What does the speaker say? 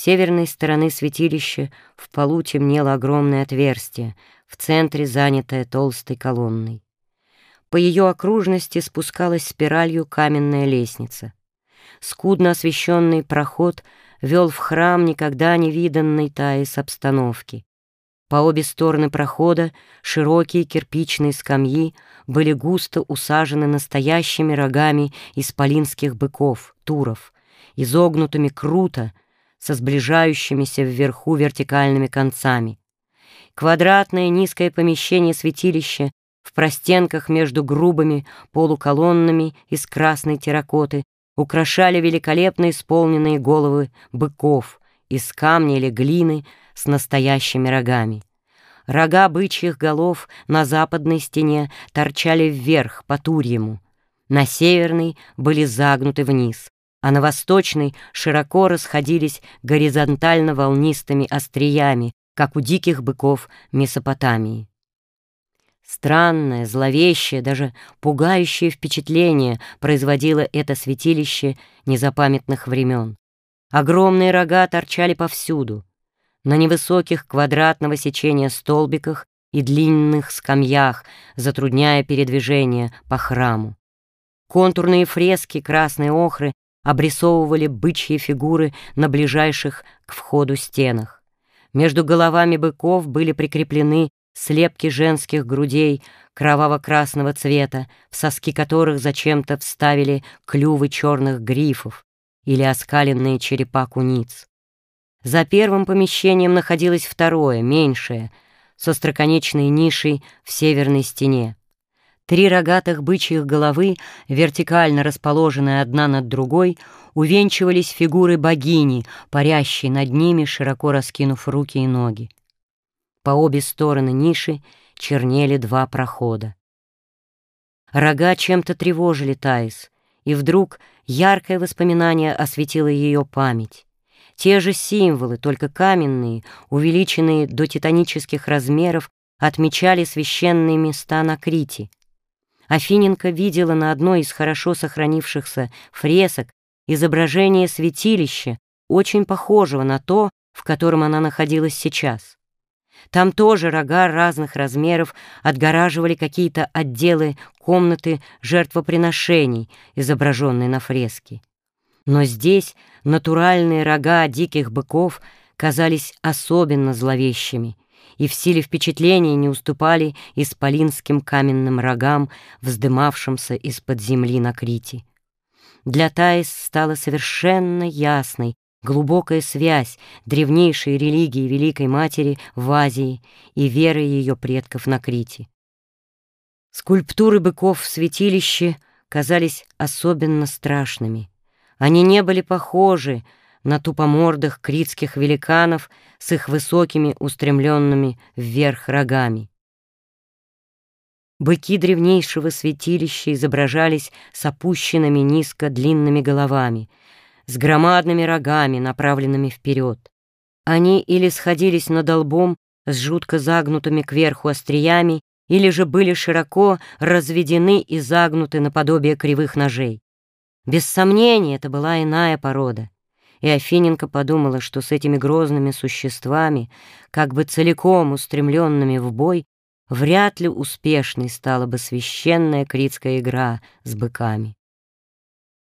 северной стороны святилища в полу темнело огромное отверстие, в центре занятое толстой колонной. По ее окружности спускалась спиралью каменная лестница. Скудно освещенный проход вел в храм никогда не виданной Таис обстановки. По обе стороны прохода широкие кирпичные скамьи были густо усажены настоящими рогами исполинских быков, туров, изогнутыми круто, со сближающимися вверху вертикальными концами. Квадратное низкое помещение святилища в простенках между грубыми полуколоннами из красной терракоты украшали великолепно исполненные головы быков из камня или глины с настоящими рогами. Рога бычьих голов на западной стене торчали вверх по Турьему, на северной были загнуты вниз, а на восточной широко расходились горизонтально волнистыми остриями, как у диких быков Месопотамии. Странное, зловещее, даже пугающее впечатление производило это святилище незапамятных времен. Огромные рога торчали повсюду, на невысоких квадратного сечения столбиках и длинных скамьях, затрудняя передвижение по храму. Контурные фрески красной охры обрисовывали бычьи фигуры на ближайших к входу стенах. Между головами быков были прикреплены слепки женских грудей кроваво-красного цвета, в соски которых зачем-то вставили клювы черных грифов или оскаленные черепа куниц. За первым помещением находилось второе, меньшее, со строконечной нишей в северной стене. Три рогатых бычьих головы, вертикально расположенные одна над другой, увенчивались фигурой богини, парящей над ними, широко раскинув руки и ноги. По обе стороны ниши чернели два прохода. Рога чем-то тревожили Таис, и вдруг яркое воспоминание осветило ее память. Те же символы, только каменные, увеличенные до титанических размеров, отмечали священные места на Крите. Афиненко видела на одной из хорошо сохранившихся фресок изображение святилища, очень похожего на то, в котором она находилась сейчас. Там тоже рога разных размеров отгораживали какие-то отделы комнаты жертвоприношений, изображенные на фреске. Но здесь натуральные рога диких быков казались особенно зловещими и в силе впечатления не уступали исполинским каменным рогам, вздымавшимся из-под земли на Крите. Для Таис стала совершенно ясной глубокая связь древнейшей религии Великой Матери в Азии и веры ее предков на Крите. Скульптуры быков в святилище казались особенно страшными. Они не были похожи на тупомордых критских великанов с их высокими устремленными вверх рогами. Быки древнейшего святилища изображались с опущенными низко длинными головами, с громадными рогами, направленными вперед. Они или сходились над лбом с жутко загнутыми кверху остриями, или же были широко разведены и загнуты наподобие кривых ножей. Без сомнения, это была иная порода. И Афиненко подумала, что с этими грозными существами, как бы целиком устремленными в бой, вряд ли успешной стала бы священная критская игра с быками.